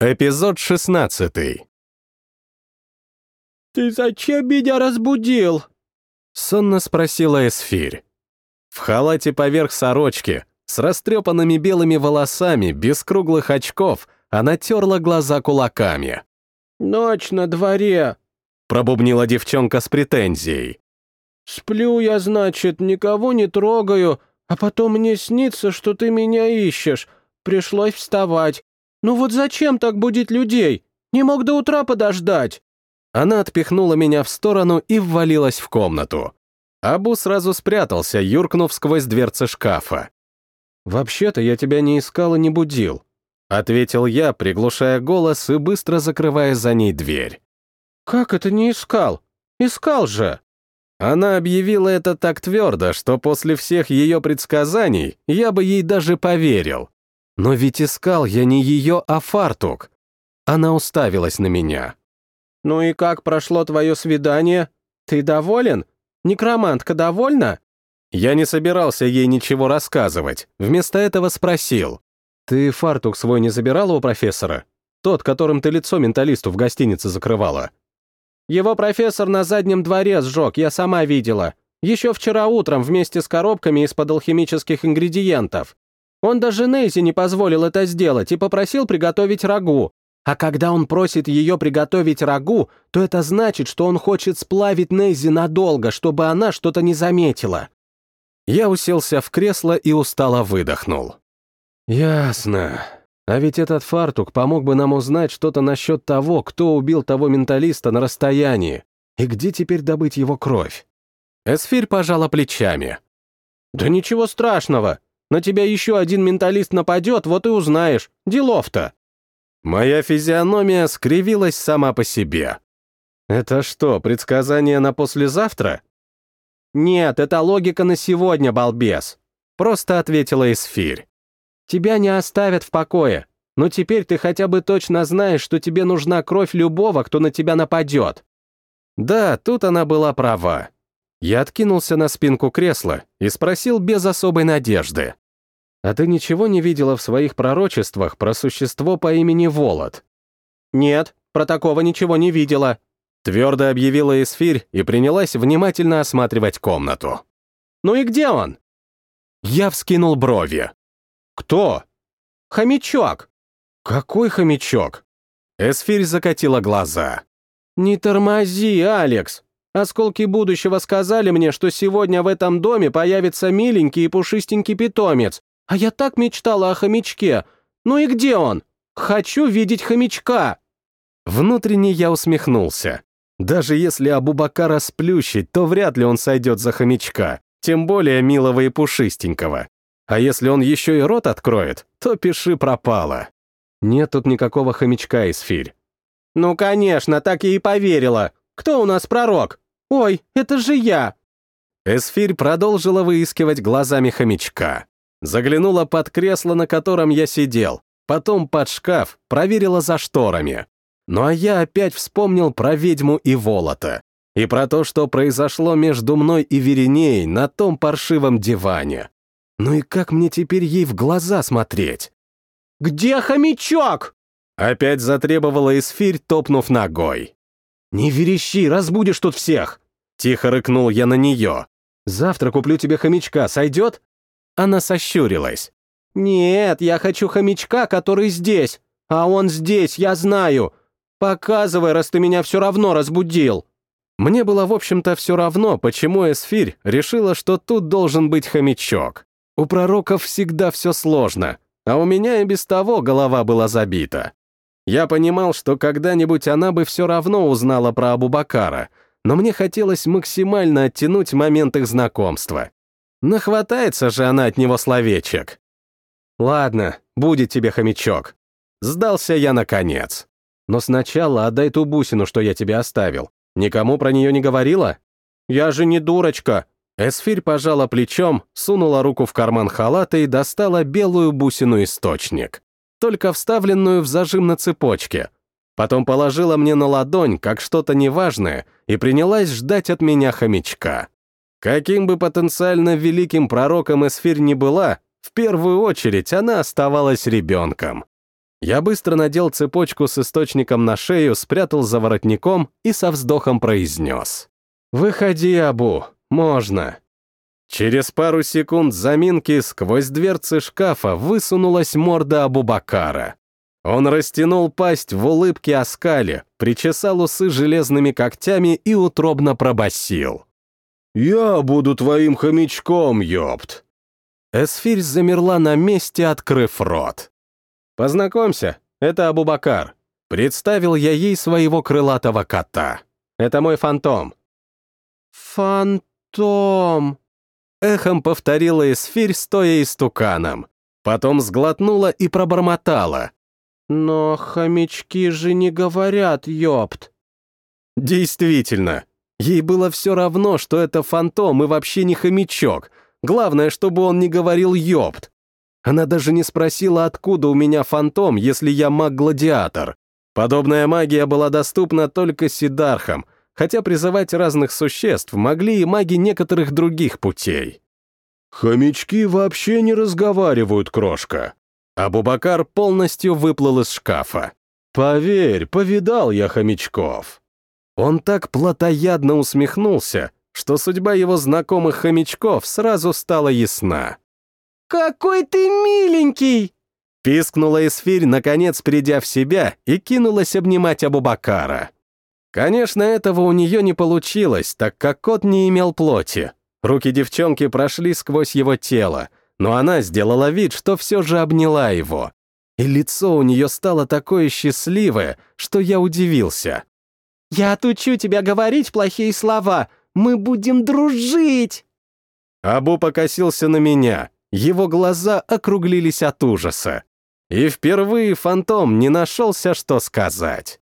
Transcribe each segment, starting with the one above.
Эпизод 16 «Ты зачем меня разбудил?» — сонно спросила Эсфирь. В халате поверх сорочки, с растрепанными белыми волосами, без круглых очков, она терла глаза кулаками. «Ночь на дворе», — пробубнила девчонка с претензией. «Сплю я, значит, никого не трогаю, а потом мне снится, что ты меня ищешь. Пришлось вставать. Ну вот зачем так будить людей? Не мог до утра подождать?» Она отпихнула меня в сторону и ввалилась в комнату. Абу сразу спрятался, юркнув сквозь дверцы шкафа. «Вообще-то я тебя не искал и не будил», — ответил я, приглушая голос и быстро закрывая за ней дверь. «Как это не искал? Искал же!» Она объявила это так твердо, что после всех ее предсказаний я бы ей даже поверил. Но ведь искал я не ее, а фартук. Она уставилась на меня. «Ну и как прошло твое свидание? Ты доволен? Некромантка довольна?» Я не собирался ей ничего рассказывать, вместо этого спросил. «Ты фартук свой не забирала у профессора? Тот, которым ты лицо менталисту в гостинице закрывала?» «Его профессор на заднем дворе сжег, я сама видела. Еще вчера утром вместе с коробками из-под алхимических ингредиентов. Он даже Нейзи не позволил это сделать и попросил приготовить рагу. А когда он просит ее приготовить рагу, то это значит, что он хочет сплавить Нейзи надолго, чтобы она что-то не заметила. Я уселся в кресло и устало выдохнул. «Ясно. А ведь этот фартук помог бы нам узнать что-то насчет того, кто убил того менталиста на расстоянии, и где теперь добыть его кровь». Эсфирь пожала плечами. «Да ничего страшного. На тебя еще один менталист нападет, вот и узнаешь. Делов-то». Моя физиономия скривилась сама по себе. «Это что, предсказание на послезавтра?» «Нет, это логика на сегодня, балбес», — просто ответила Эсфирь. «Тебя не оставят в покое, но теперь ты хотя бы точно знаешь, что тебе нужна кровь любого, кто на тебя нападет». Да, тут она была права. Я откинулся на спинку кресла и спросил без особой надежды. «А ты ничего не видела в своих пророчествах про существо по имени Волод?» «Нет, про такого ничего не видела», Твердо объявила Эсфирь и принялась внимательно осматривать комнату. «Ну и где он?» Я вскинул брови. «Кто?» «Хомячок». «Какой хомячок?» Эсфирь закатила глаза. «Не тормози, Алекс. Осколки будущего сказали мне, что сегодня в этом доме появится миленький и пушистенький питомец, а я так мечтала о хомячке. Ну и где он? Хочу видеть хомячка!» Внутренне я усмехнулся. Даже если Абубакара сплющить, то вряд ли он сойдет за хомячка, тем более милого и пушистенького. А если он еще и рот откроет, то пиши пропало. Нет тут никакого хомячка, Исфирь. Ну, конечно, так я и поверила. Кто у нас пророк? Ой, это же я. Эсфирь продолжила выискивать глазами хомячка. Заглянула под кресло, на котором я сидел, потом под шкаф, проверила за шторами. Ну а я опять вспомнил про ведьму и Волота. И про то, что произошло между мной и Веринеей на том паршивом диване. Ну и как мне теперь ей в глаза смотреть? «Где хомячок?» Опять затребовала Эсфирь, топнув ногой. «Не верещи, разбудишь тут всех!» Тихо рыкнул я на нее. «Завтра куплю тебе хомячка, сойдет?» Она сощурилась. «Нет, я хочу хомячка, который здесь. А он здесь, я знаю. Показывай, раз ты меня все равно разбудил». Мне было, в общем-то, все равно, почему Эсфирь решила, что тут должен быть хомячок. У пророков всегда все сложно, а у меня и без того голова была забита. Я понимал, что когда-нибудь она бы все равно узнала про Абубакара, но мне хотелось максимально оттянуть момент их знакомства. Нахватается же она от него словечек. «Ладно, будет тебе хомячок». Сдался я наконец. Но сначала отдай ту бусину, что я тебе оставил. Никому про нее не говорила? Я же не дурочка. Эсфирь пожала плечом, сунула руку в карман халата и достала белую бусину-источник, только вставленную в зажим на цепочке. Потом положила мне на ладонь, как что-то неважное, и принялась ждать от меня хомячка. Каким бы потенциально великим пророком Эсфирь ни была, в первую очередь она оставалась ребенком. Я быстро надел цепочку с источником на шею, спрятал за воротником и со вздохом произнес. «Выходи, Абу, можно». Через пару секунд заминки сквозь дверцы шкафа высунулась морда Абубакара. Он растянул пасть в улыбке оскале, причесал усы железными когтями и утробно пробасил. «Я буду твоим хомячком, ёпт!» Эсфирь замерла на месте, открыв рот. «Познакомься, это Абубакар. Представил я ей своего крылатого кота. Это мой фантом». «Фантом!» Эхом повторила Эсфирь, стоя истуканом. Потом сглотнула и пробормотала. «Но хомячки же не говорят, ёпт!» Действительно, ей было все равно, что это фантом и вообще не хомячок. Главное, чтобы он не говорил ёпт. Она даже не спросила, откуда у меня фантом, если я маг-гладиатор. Подобная магия была доступна только сидархам, хотя призывать разных существ могли и маги некоторых других путей. «Хомячки вообще не разговаривают, крошка», Абубакар полностью выплыл из шкафа. «Поверь, повидал я хомячков». Он так плотоядно усмехнулся, что судьба его знакомых хомячков сразу стала ясна. «Какой ты миленький!» Пискнула Эсфирь, наконец придя в себя, и кинулась обнимать Абубакара. Конечно, этого у нее не получилось, так как кот не имел плоти. Руки девчонки прошли сквозь его тело, но она сделала вид, что все же обняла его. И лицо у нее стало такое счастливое, что я удивился. «Я отучу тебя говорить плохие слова. Мы будем дружить!» Абу покосился на меня. Его глаза округлились от ужаса. И впервые фантом не нашелся, что сказать.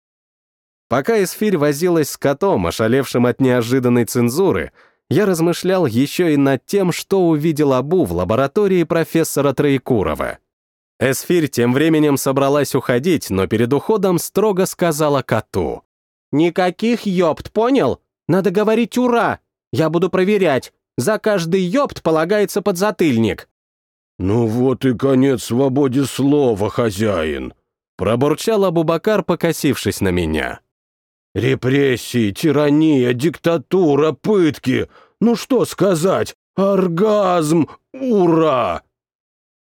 Пока Эсфирь возилась с котом, ошалевшим от неожиданной цензуры, я размышлял еще и над тем, что увидел Абу в лаборатории профессора Троекурова. Эсфирь тем временем собралась уходить, но перед уходом строго сказала коту. «Никаких ёпт, понял? Надо говорить «ура». Я буду проверять. За каждый ёпт полагается подзатыльник». «Ну вот и конец свободе слова, хозяин», — пробурчал Абубакар, покосившись на меня. Репрессии, тирания, диктатура, пытки. Ну что сказать? Оргазм! Ура!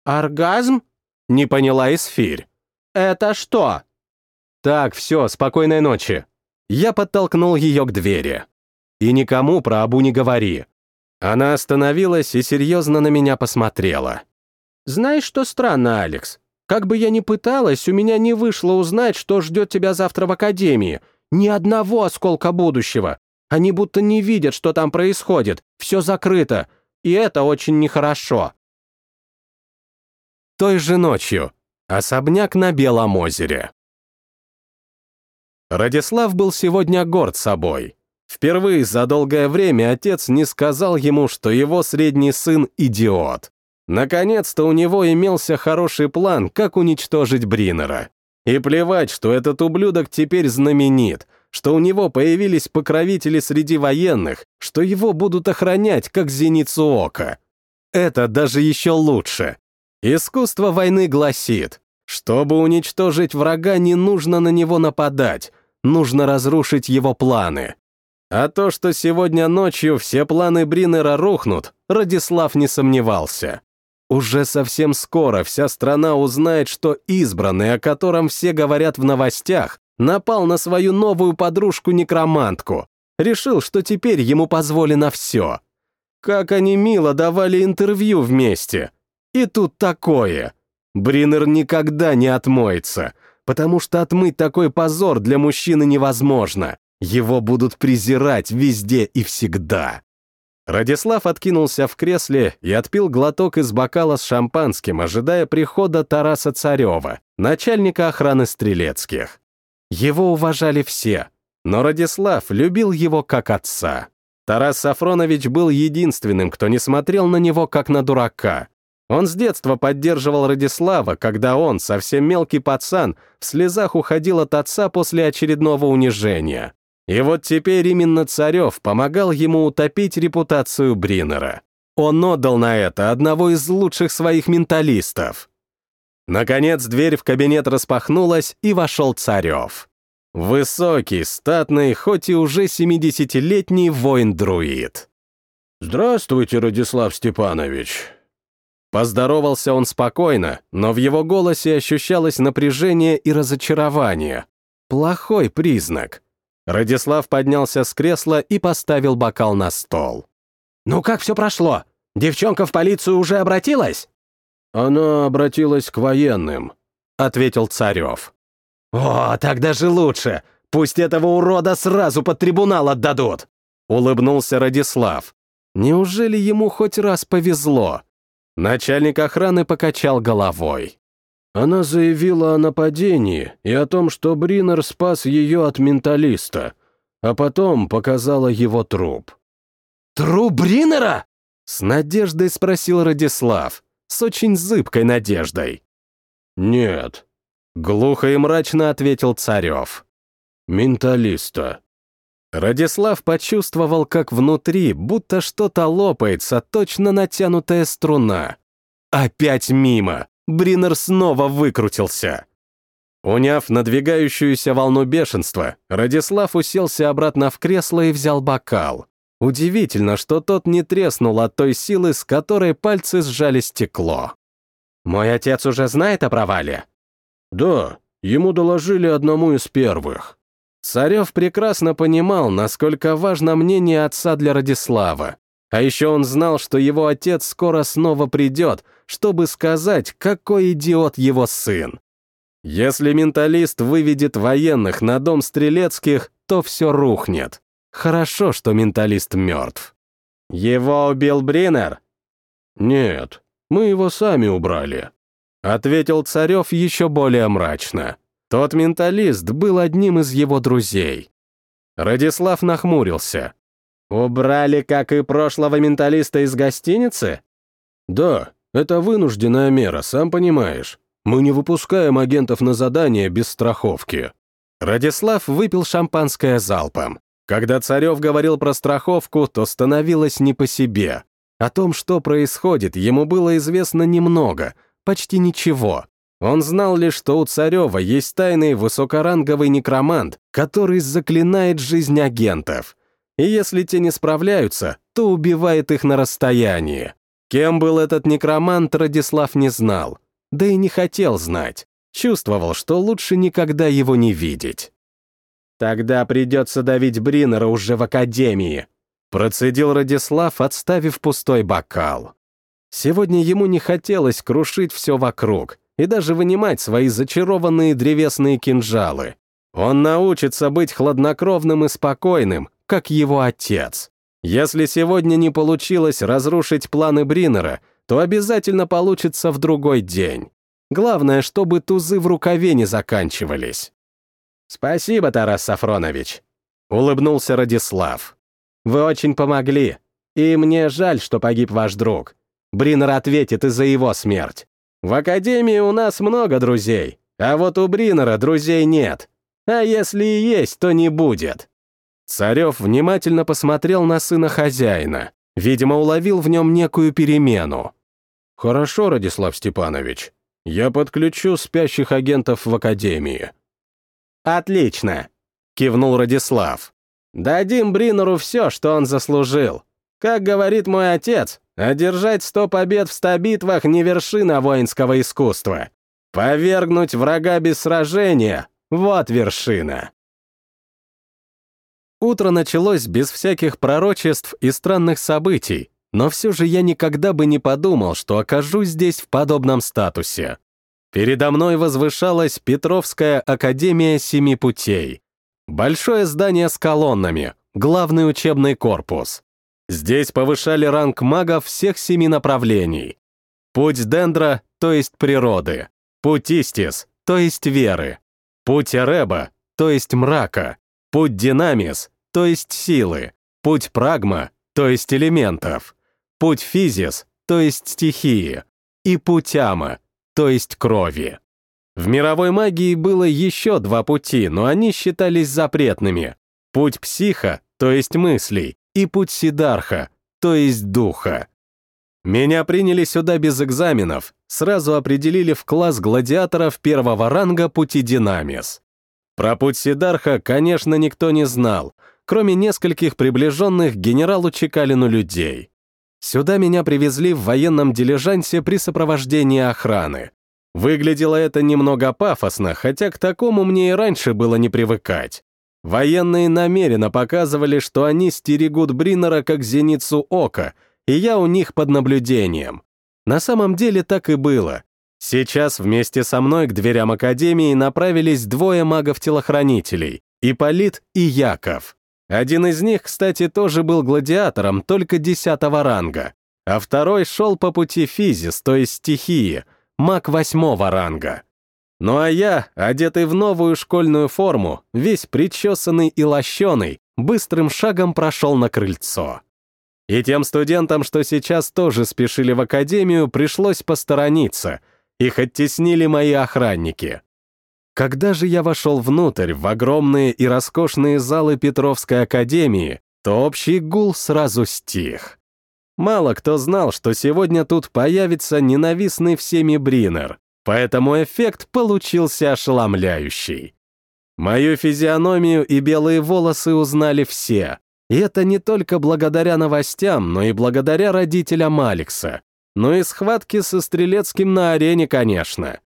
Оргазм? Не поняла Эсфирь. Это что? Так, все, спокойной ночи. Я подтолкнул ее к двери. И никому про Абу не говори. Она остановилась и серьезно на меня посмотрела. Знаешь, что странно, Алекс? Как бы я ни пыталась, у меня не вышло узнать, что ждет тебя завтра в академии, ни одного осколка будущего. Они будто не видят, что там происходит. Все закрыто. И это очень нехорошо. Той же ночью. Особняк на Белом озере. Радислав был сегодня горд собой. Впервые за долгое время отец не сказал ему, что его средний сын — идиот. Наконец-то у него имелся хороший план, как уничтожить Бринера. И плевать, что этот ублюдок теперь знаменит, что у него появились покровители среди военных, что его будут охранять, как зеницу ока. Это даже еще лучше. Искусство войны гласит, чтобы уничтожить врага, не нужно на него нападать, нужно разрушить его планы. А то, что сегодня ночью все планы Бринера рухнут, Радислав не сомневался. Уже совсем скоро вся страна узнает, что избранный, о котором все говорят в новостях, напал на свою новую подружку-некромантку. Решил, что теперь ему позволено все. Как они мило давали интервью вместе. И тут такое. Бринер никогда не отмоется, потому что отмыть такой позор для мужчины невозможно. Его будут презирать везде и всегда. Радислав откинулся в кресле и отпил глоток из бокала с шампанским, ожидая прихода Тараса Царева, начальника охраны Стрелецких. Его уважали все, но Радислав любил его как отца. Тарас Сафронович был единственным, кто не смотрел на него как на дурака. Он с детства поддерживал Радислава, когда он, совсем мелкий пацан, в слезах уходил от отца после очередного унижения. И вот теперь именно Царев помогал ему утопить репутацию Бринера. Он отдал на это одного из лучших своих менталистов. Наконец дверь в кабинет распахнулась, и вошел Царев. Высокий, статный, хоть и уже 70-летний воин-друид. «Здравствуйте, Радислав Степанович». Поздоровался он спокойно, но в его голосе ощущалось напряжение и разочарование. Плохой признак. Радислав поднялся с кресла и поставил бокал на стол. «Ну как все прошло? Девчонка в полицию уже обратилась?» «Она обратилась к военным», — ответил Царев. «О, так даже лучше! Пусть этого урода сразу под трибунал отдадут!» — улыбнулся Радислав. Неужели ему хоть раз повезло? Начальник охраны покачал головой. Она заявила о нападении и о том, что Бринер спас ее от менталиста, а потом показала его труп. «Труп Бринера?» — с надеждой спросил Радислав, с очень зыбкой надеждой. «Нет», — глухо и мрачно ответил Царев. «Менталиста». Радислав почувствовал, как внутри будто что-то лопается, точно натянутая струна. Опять мимо. Бринер снова выкрутился. Уняв надвигающуюся волну бешенства, Радислав уселся обратно в кресло и взял бокал. Удивительно, что тот не треснул от той силы, с которой пальцы сжали стекло. «Мой отец уже знает о провале?» «Да, ему доложили одному из первых». Царев прекрасно понимал, насколько важно мнение отца для Радислава. А еще он знал, что его отец скоро снова придет, чтобы сказать, какой идиот его сын. Если менталист выведет военных на дом Стрелецких, то все рухнет. Хорошо, что менталист мертв. «Его убил Бринер?» «Нет, мы его сами убрали», — ответил Царев еще более мрачно. Тот менталист был одним из его друзей. Радислав нахмурился. «Убрали, как и прошлого менталиста из гостиницы?» «Да, это вынужденная мера, сам понимаешь. Мы не выпускаем агентов на задание без страховки». Радислав выпил шампанское залпом. Когда Царев говорил про страховку, то становилось не по себе. О том, что происходит, ему было известно немного, почти ничего. Он знал лишь, что у Царева есть тайный высокоранговый некромант, который заклинает жизнь агентов. И если те не справляются, то убивает их на расстоянии. Кем был этот некромант, Радислав не знал. Да и не хотел знать. Чувствовал, что лучше никогда его не видеть. «Тогда придется давить Бринера уже в академии», процедил Радислав, отставив пустой бокал. Сегодня ему не хотелось крушить все вокруг, и даже вынимать свои зачарованные древесные кинжалы. Он научится быть хладнокровным и спокойным, как его отец. Если сегодня не получилось разрушить планы Бринера, то обязательно получится в другой день. Главное, чтобы тузы в рукаве не заканчивались. «Спасибо, Тарас Сафронович», — улыбнулся Радислав. «Вы очень помогли, и мне жаль, что погиб ваш друг. Бринер ответит и за его смерть. В академии у нас много друзей, а вот у Бринера друзей нет. А если и есть, то не будет». Царев внимательно посмотрел на сына хозяина. Видимо, уловил в нем некую перемену. «Хорошо, Радислав Степанович. Я подключу спящих агентов в академии». «Отлично», — кивнул Радислав. «Дадим Бринеру все, что он заслужил. Как говорит мой отец, Одержать сто побед в ста битвах не вершина воинского искусства. Повергнуть врага без сражения — вот вершина. Утро началось без всяких пророчеств и странных событий, но все же я никогда бы не подумал, что окажусь здесь в подобном статусе. Передо мной возвышалась Петровская академия Семи Путей. Большое здание с колоннами, главный учебный корпус. Здесь повышали ранг магов всех семи направлений. Путь Дендра, то есть природы. Путь Истис, то есть веры. Путь Эреба, то есть мрака. Путь Динамис, то есть силы. Путь Прагма, то есть элементов. Путь Физис, то есть стихии. И путь Ама, то есть крови. В мировой магии было еще два пути, но они считались запретными. Путь Психа, то есть мыслей, и путь Сидарха, то есть духа. Меня приняли сюда без экзаменов, сразу определили в класс гладиаторов первого ранга пути Динамис. Про путь Сидарха, конечно, никто не знал, кроме нескольких приближенных генералу Чекалину людей. Сюда меня привезли в военном дилижансе при сопровождении охраны. Выглядело это немного пафосно, хотя к такому мне и раньше было не привыкать. Военные намеренно показывали, что они стерегут Бриннера как зеницу ока, и я у них под наблюдением. На самом деле так и было. Сейчас вместе со мной к дверям Академии направились двое магов-телохранителей — Ипполит и Яков. Один из них, кстати, тоже был гладиатором, только десятого ранга, а второй шел по пути физис, то есть стихии, маг восьмого ранга. Ну а я, одетый в новую школьную форму, весь причесанный и лощеный, быстрым шагом прошел на крыльцо. И тем студентам, что сейчас тоже спешили в академию, пришлось посторониться. Их оттеснили мои охранники. Когда же я вошел внутрь, в огромные и роскошные залы Петровской академии, то общий гул сразу стих. Мало кто знал, что сегодня тут появится ненавистный всеми Бринер, Поэтому эффект получился ошеломляющий. Мою физиономию и белые волосы узнали все. И это не только благодаря новостям, но и благодаря родителям Алекса. Ну и схватки со Стрелецким на арене, конечно.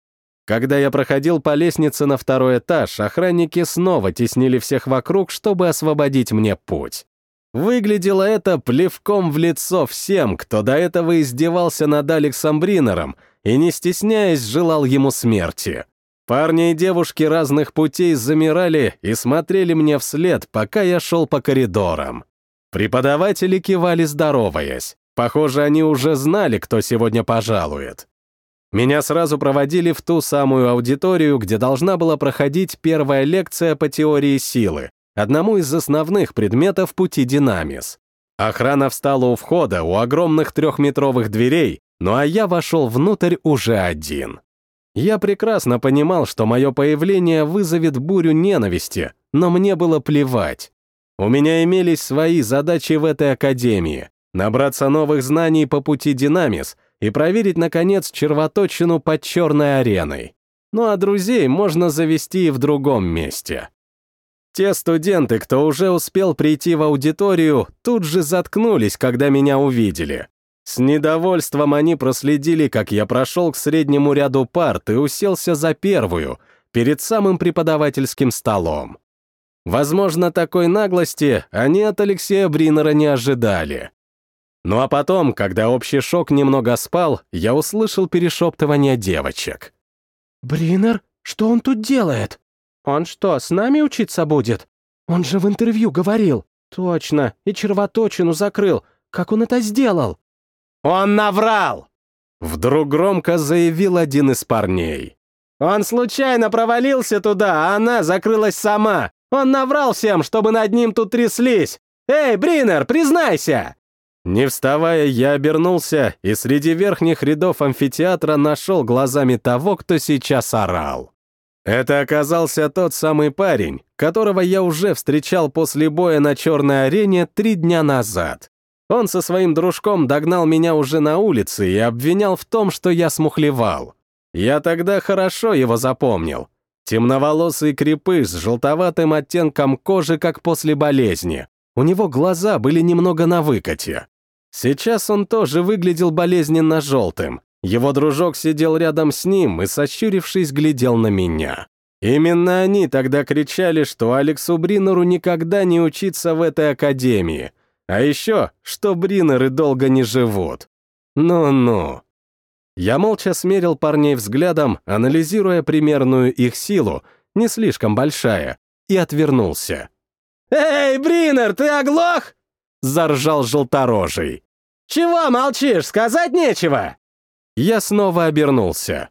Когда я проходил по лестнице на второй этаж, охранники снова теснили всех вокруг, чтобы освободить мне путь. Выглядело это плевком в лицо всем, кто до этого издевался над Алексом Бринером и, не стесняясь, желал ему смерти. Парни и девушки разных путей замирали и смотрели мне вслед, пока я шел по коридорам. Преподаватели кивали, здороваясь. Похоже, они уже знали, кто сегодня пожалует. Меня сразу проводили в ту самую аудиторию, где должна была проходить первая лекция по теории силы, одному из основных предметов пути Динамис. Охрана встала у входа, у огромных трехметровых дверей, ну а я вошел внутрь уже один. Я прекрасно понимал, что мое появление вызовет бурю ненависти, но мне было плевать. У меня имелись свои задачи в этой академии — набраться новых знаний по пути Динамис и проверить, наконец, червоточину под черной ареной. Ну а друзей можно завести и в другом месте. Те студенты, кто уже успел прийти в аудиторию, тут же заткнулись, когда меня увидели. С недовольством они проследили, как я прошел к среднему ряду парт и уселся за первую, перед самым преподавательским столом. Возможно, такой наглости они от Алексея Бринера не ожидали. Ну а потом, когда общий шок немного спал, я услышал перешептывание девочек. «Бринер? Что он тут делает?» «Он что, с нами учиться будет?» «Он же в интервью говорил». «Точно, и червоточину закрыл. Как он это сделал?» «Он наврал!» Вдруг громко заявил один из парней. «Он случайно провалился туда, а она закрылась сама. Он наврал всем, чтобы над ним тут тряслись. Эй, Бринер, признайся!» Не вставая, я обернулся и среди верхних рядов амфитеатра нашел глазами того, кто сейчас орал. Это оказался тот самый парень, которого я уже встречал после боя на черной арене три дня назад. Он со своим дружком догнал меня уже на улице и обвинял в том, что я смухлевал. Я тогда хорошо его запомнил. Темноволосый крепыш с желтоватым оттенком кожи, как после болезни. У него глаза были немного на выкате. Сейчас он тоже выглядел болезненно желтым, его дружок сидел рядом с ним и, сощурившись, глядел на меня. Именно они тогда кричали, что Алексу Бринеру никогда не учиться в этой академии. А еще, что Бринеры долго не живут. Ну-ну. Я молча смерил парней взглядом, анализируя примерную их силу, не слишком большая, и отвернулся. «Эй, Бринер, ты оглох?» — заржал желторожий. «Чего молчишь, сказать нечего?» Я снова обернулся.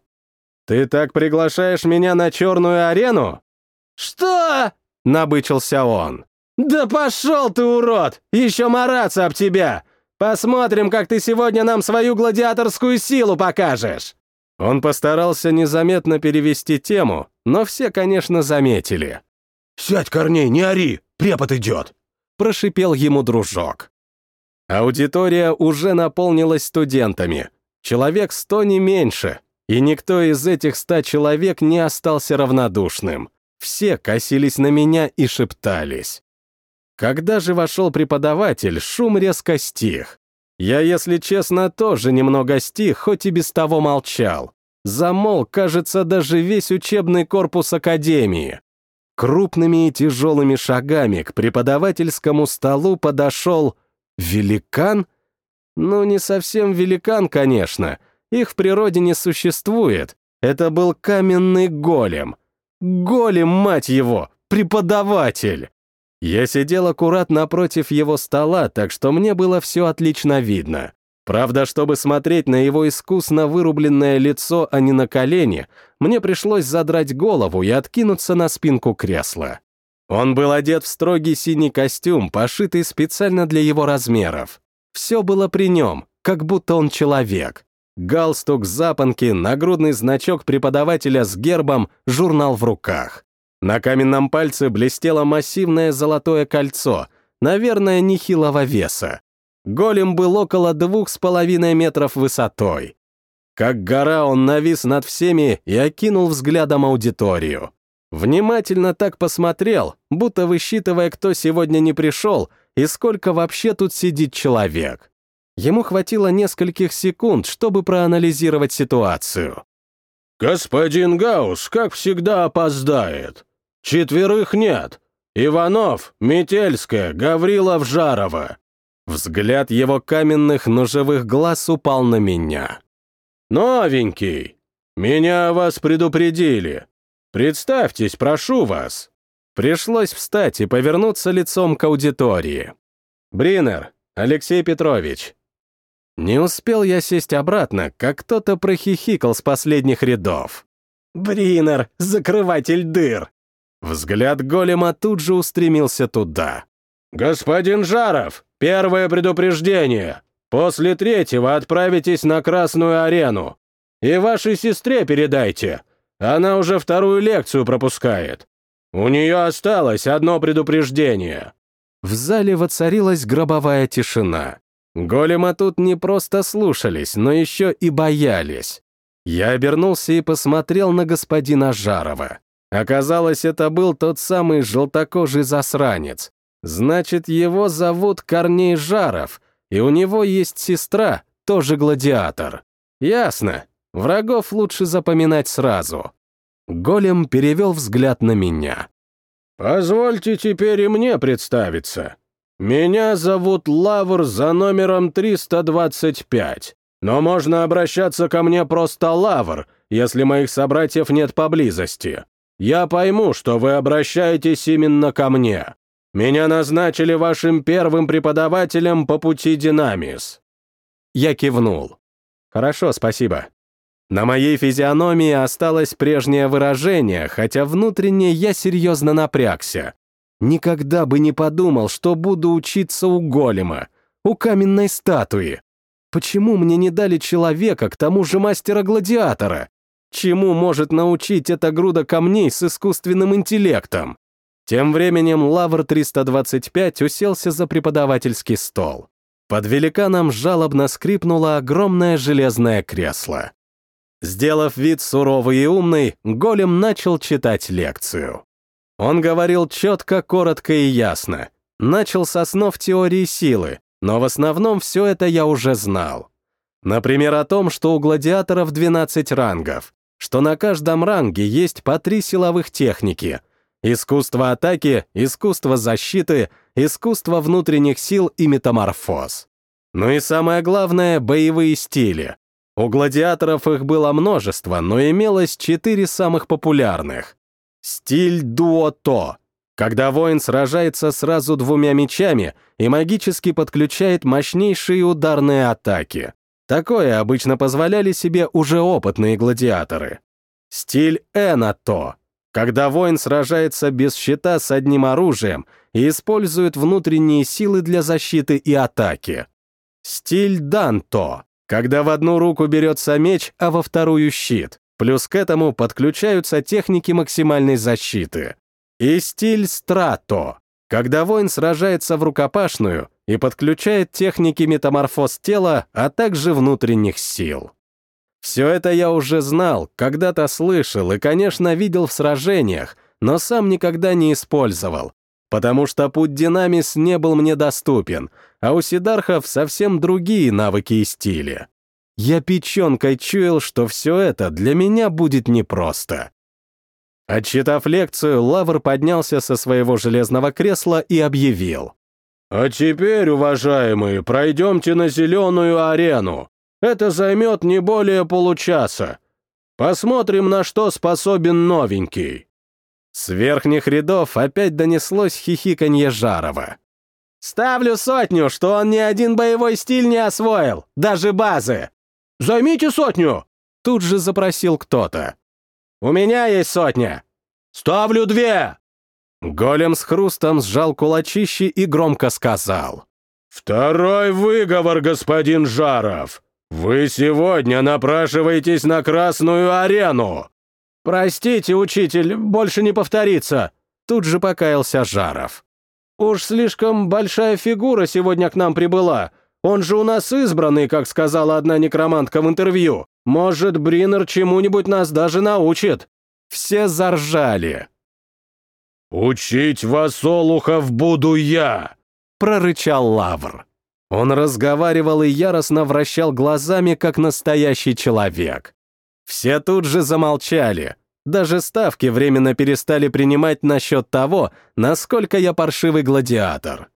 «Ты так приглашаешь меня на черную арену?» «Что?» — набычился он. «Да пошел ты, урод! Еще мараться об тебя! Посмотрим, как ты сегодня нам свою гладиаторскую силу покажешь!» Он постарался незаметно перевести тему, но все, конечно, заметили. «Сядь, Корней, не ори, препод идет!» — прошипел ему дружок. Аудитория уже наполнилась студентами. Человек сто не меньше, и никто из этих ста человек не остался равнодушным. Все косились на меня и шептались. Когда же вошел преподаватель, шум резко стих. Я, если честно, тоже немного стих, хоть и без того молчал. Замолк, кажется, даже весь учебный корпус Академии. Крупными и тяжелыми шагами к преподавательскому столу подошел великан? Ну, не совсем великан, конечно. Их в природе не существует. Это был каменный голем. Голем, мать его, преподаватель. Я сидел аккуратно напротив его стола, так что мне было все отлично видно. Правда, чтобы смотреть на его искусно вырубленное лицо, а не на колени, мне пришлось задрать голову и откинуться на спинку кресла. Он был одет в строгий синий костюм, пошитый специально для его размеров. Все было при нем, как будто он человек. Галстук, запонки, нагрудный значок преподавателя с гербом, журнал в руках. На каменном пальце блестело массивное золотое кольцо, наверное, нехилого веса. Голем был около двух с половиной метров высотой. Как гора он навис над всеми и окинул взглядом аудиторию. Внимательно так посмотрел, будто высчитывая, кто сегодня не пришел и сколько вообще тут сидит человек. Ему хватило нескольких секунд, чтобы проанализировать ситуацию. «Господин Гаус, как всегда, опоздает. Четверых нет. Иванов, Метельская, Гаврилов, Жарова. Взгляд его каменных, но живых глаз упал на меня. «Новенький! Меня о вас предупредили. Представьтесь, прошу вас!» Пришлось встать и повернуться лицом к аудитории. «Бринер, Алексей Петрович». Не успел я сесть обратно, как кто-то прохихикал с последних рядов. «Бринер, закрыватель дыр!» Взгляд голема тут же устремился туда. «Господин Жаров, первое предупреждение. После третьего отправитесь на Красную арену. И вашей сестре передайте. Она уже вторую лекцию пропускает. У нее осталось одно предупреждение». В зале воцарилась гробовая тишина. Голема тут не просто слушались, но еще и боялись. Я обернулся и посмотрел на господина Жарова. Оказалось, это был тот самый желтокожий засранец, Значит, его зовут Корней Жаров, и у него есть сестра, тоже гладиатор. Ясно. Врагов лучше запоминать сразу. Голем перевел взгляд на меня. «Позвольте теперь и мне представиться. Меня зовут Лавр за номером 325, но можно обращаться ко мне просто Лавр, если моих собратьев нет поблизости. Я пойму, что вы обращаетесь именно ко мне. Меня назначили вашим первым преподавателем по пути Динамис». Я кивнул. «Хорошо, спасибо». На моей физиономии осталось прежнее выражение, хотя внутренне я серьезно напрягся. Никогда бы не подумал, что буду учиться у голема, у каменной статуи. Почему мне не дали человека, к тому же мастера-гладиатора? Чему может научить эта груда камней с искусственным интеллектом? Тем временем Лавр 325 уселся за преподавательский стол. Под великаном жалобно скрипнуло огромное железное кресло. Сделав вид суровый и умный, голем начал читать лекцию. Он говорил четко, коротко и ясно. Начал с основ теории силы, но в основном все это я уже знал. Например, о том, что у гладиаторов 12 рангов, что на каждом ранге есть по три силовых техники — Искусство атаки, искусство защиты, искусство внутренних сил и метаморфоз. Ну и самое главное — боевые стили. У гладиаторов их было множество, но имелось четыре самых популярных. Стиль дуото, когда воин сражается сразу двумя мечами и магически подключает мощнейшие ударные атаки. Такое обычно позволяли себе уже опытные гладиаторы. Стиль энато, когда воин сражается без щита с одним оружием и использует внутренние силы для защиты и атаки. Стиль Данто, когда в одну руку берется меч, а во вторую щит, плюс к этому подключаются техники максимальной защиты. И стиль Страто, когда воин сражается в рукопашную, и подключает техники метаморфоз тела, а также внутренних сил. Все это я уже знал, когда-то слышал и, конечно, видел в сражениях, но сам никогда не использовал, потому что путь Динамис не был мне доступен, а у Сидархов совсем другие навыки и стили. Я печенкой чуял, что все это для меня будет непросто. Отчитав лекцию, Лавр поднялся со своего железного кресла и объявил. «А теперь, уважаемые, пройдемте на зеленую арену. Это займет не более получаса. Посмотрим, на что способен новенький». С верхних рядов опять донеслось хихиканье Жарова. «Ставлю сотню, что он ни один боевой стиль не освоил, даже базы!» «Займите сотню!» Тут же запросил кто-то. «У меня есть сотня!» «Ставлю две!» Голем с хрустом сжал кулачищи и громко сказал. «Второй выговор, господин Жаров! Вы сегодня напрашиваетесь на Красную арену!» «Простите, учитель, больше не повторится!» Тут же покаялся Жаров. «Уж слишком большая фигура сегодня к нам прибыла. Он же у нас избранный, как сказала одна некромантка в интервью. Может, Бринер чему-нибудь нас даже научит». Все заржали. «Учить вас, Олухов, буду я!» — прорычал Лавр. Он разговаривал и яростно вращал глазами, как настоящий человек. Все тут же замолчали. Даже ставки временно перестали принимать насчет того, насколько я паршивый гладиатор.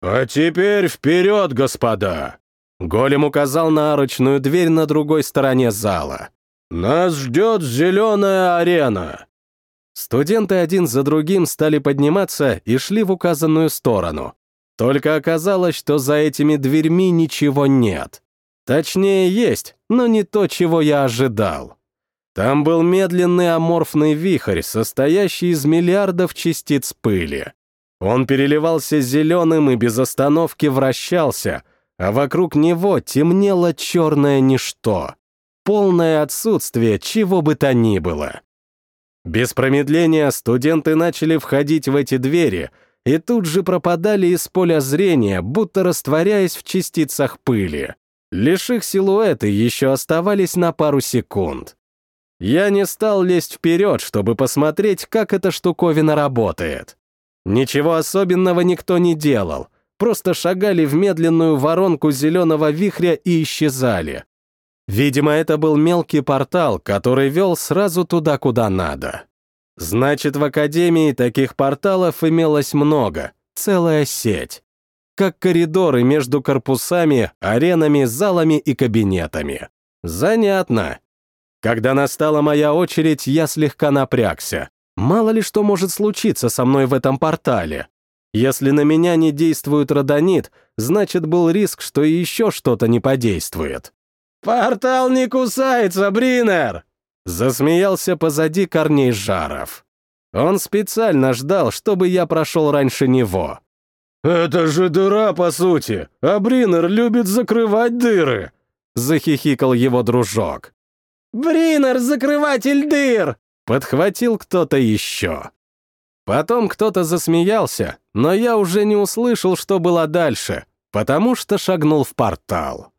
«А теперь вперед, господа!» Голем указал на арочную дверь на другой стороне зала. «Нас ждет зеленая арена!» Студенты один за другим стали подниматься и шли в указанную сторону. Только оказалось, что за этими дверьми ничего нет. Точнее, есть, но не то, чего я ожидал. Там был медленный аморфный вихрь, состоящий из миллиардов частиц пыли. Он переливался зеленым и без остановки вращался, а вокруг него темнело черное ничто. Полное отсутствие чего бы то ни было. Без промедления студенты начали входить в эти двери и тут же пропадали из поля зрения, будто растворяясь в частицах пыли. Лишь их силуэты еще оставались на пару секунд. Я не стал лезть вперед, чтобы посмотреть, как эта штуковина работает. Ничего особенного никто не делал, просто шагали в медленную воронку зеленого вихря и исчезали. Видимо, это был мелкий портал, который вел сразу туда, куда надо. Значит, в Академии таких порталов имелось много, целая сеть. Как коридоры между корпусами, аренами, залами и кабинетами. Занятно. Когда настала моя очередь, я слегка напрягся. Мало ли что может случиться со мной в этом портале. Если на меня не действует родонит, значит, был риск, что и еще что-то не подействует. «Портал не кусается, Бринер!» Засмеялся позади корней Жаров. Он специально ждал, чтобы я прошел раньше него. «Это же дыра, по сути, а Бринер любит закрывать дыры!» Захихикал его дружок. «Бринер, закрыватель дыр!» Подхватил кто-то еще. Потом кто-то засмеялся, но я уже не услышал, что было дальше, потому что шагнул в портал.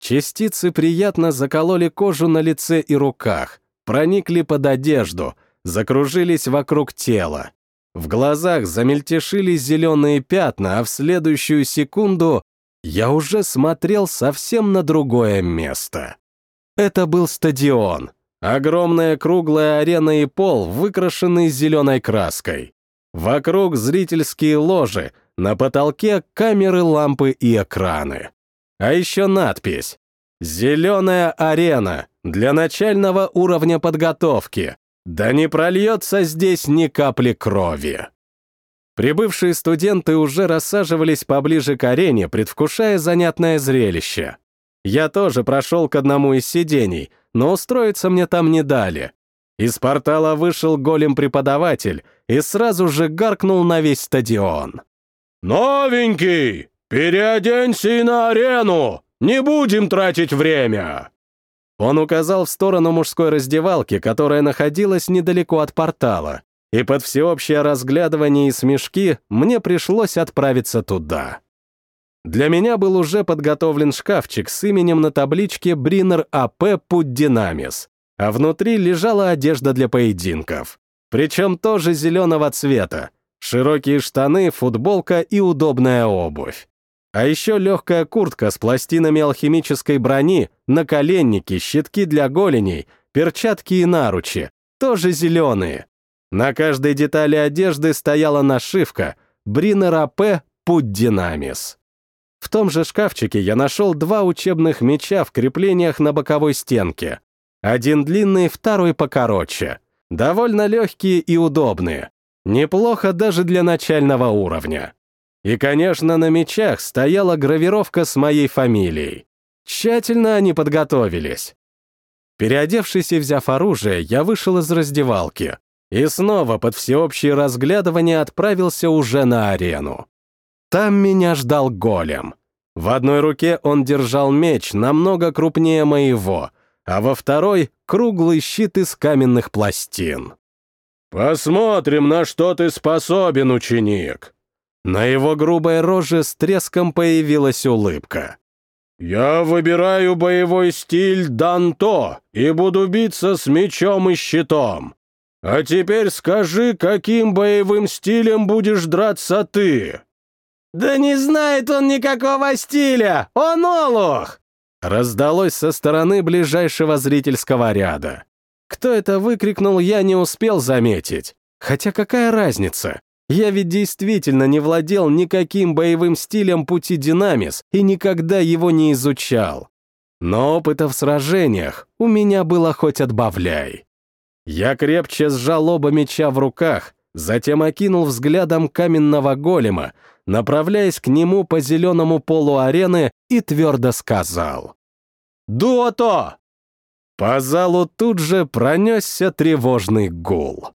Частицы приятно закололи кожу на лице и руках, проникли под одежду, закружились вокруг тела. В глазах замельтешили зеленые пятна, а в следующую секунду я уже смотрел совсем на другое место. Это был стадион, Огромная круглая арена и пол, выкрашенный зеленой краской. Вокруг зрительские ложи, на потолке камеры, лампы и экраны. А еще надпись «Зеленая арена для начального уровня подготовки. Да не прольется здесь ни капли крови». Прибывшие студенты уже рассаживались поближе к арене, предвкушая занятное зрелище. Я тоже прошел к одному из сидений, но устроиться мне там не дали. Из портала вышел голем-преподаватель и сразу же гаркнул на весь стадион. «Новенький, переоденься и на арену! Не будем тратить время!» Он указал в сторону мужской раздевалки, которая находилась недалеко от портала, и под всеобщее разглядывание и смешки мне пришлось отправиться туда. Для меня был уже подготовлен шкафчик с именем на табличке Бринер АП Пуддинамис, а внутри лежала одежда для поединков. Причем тоже зеленого цвета. Широкие штаны, футболка и удобная обувь. А еще легкая куртка с пластинами алхимической брони, наколенники, щитки для голеней, перчатки и наручи, тоже зеленые. На каждой детали одежды стояла нашивка «Бринер АП Путь Динамис». В том же шкафчике я нашел два учебных меча в креплениях на боковой стенке. Один длинный, второй покороче. Довольно легкие и удобные. Неплохо даже для начального уровня. И, конечно, на мечах стояла гравировка с моей фамилией. Тщательно они подготовились. Переодевшись и взяв оружие, я вышел из раздевалки и снова под всеобщее разглядывание отправился уже на арену. Там меня ждал голем. В одной руке он держал меч намного крупнее моего, а во второй — круглый щит из каменных пластин. «Посмотрим, на что ты способен, ученик!» На его грубой роже с треском появилась улыбка. «Я выбираю боевой стиль Данто и буду биться с мечом и щитом. А теперь скажи, каким боевым стилем будешь драться ты?» «Да не знает он никакого стиля! Он олух!» Раздалось со стороны ближайшего зрительского ряда. Кто это выкрикнул, я не успел заметить. Хотя какая разница? Я ведь действительно не владел никаким боевым стилем пути Динамис и никогда его не изучал. Но опыта в сражениях у меня было хоть отбавляй. Я крепче сжал оба меча в руках, затем окинул взглядом каменного голема, направляясь к нему по зеленому полу арены и твердо сказал. «Дуото!» По залу тут же пронесся тревожный гул.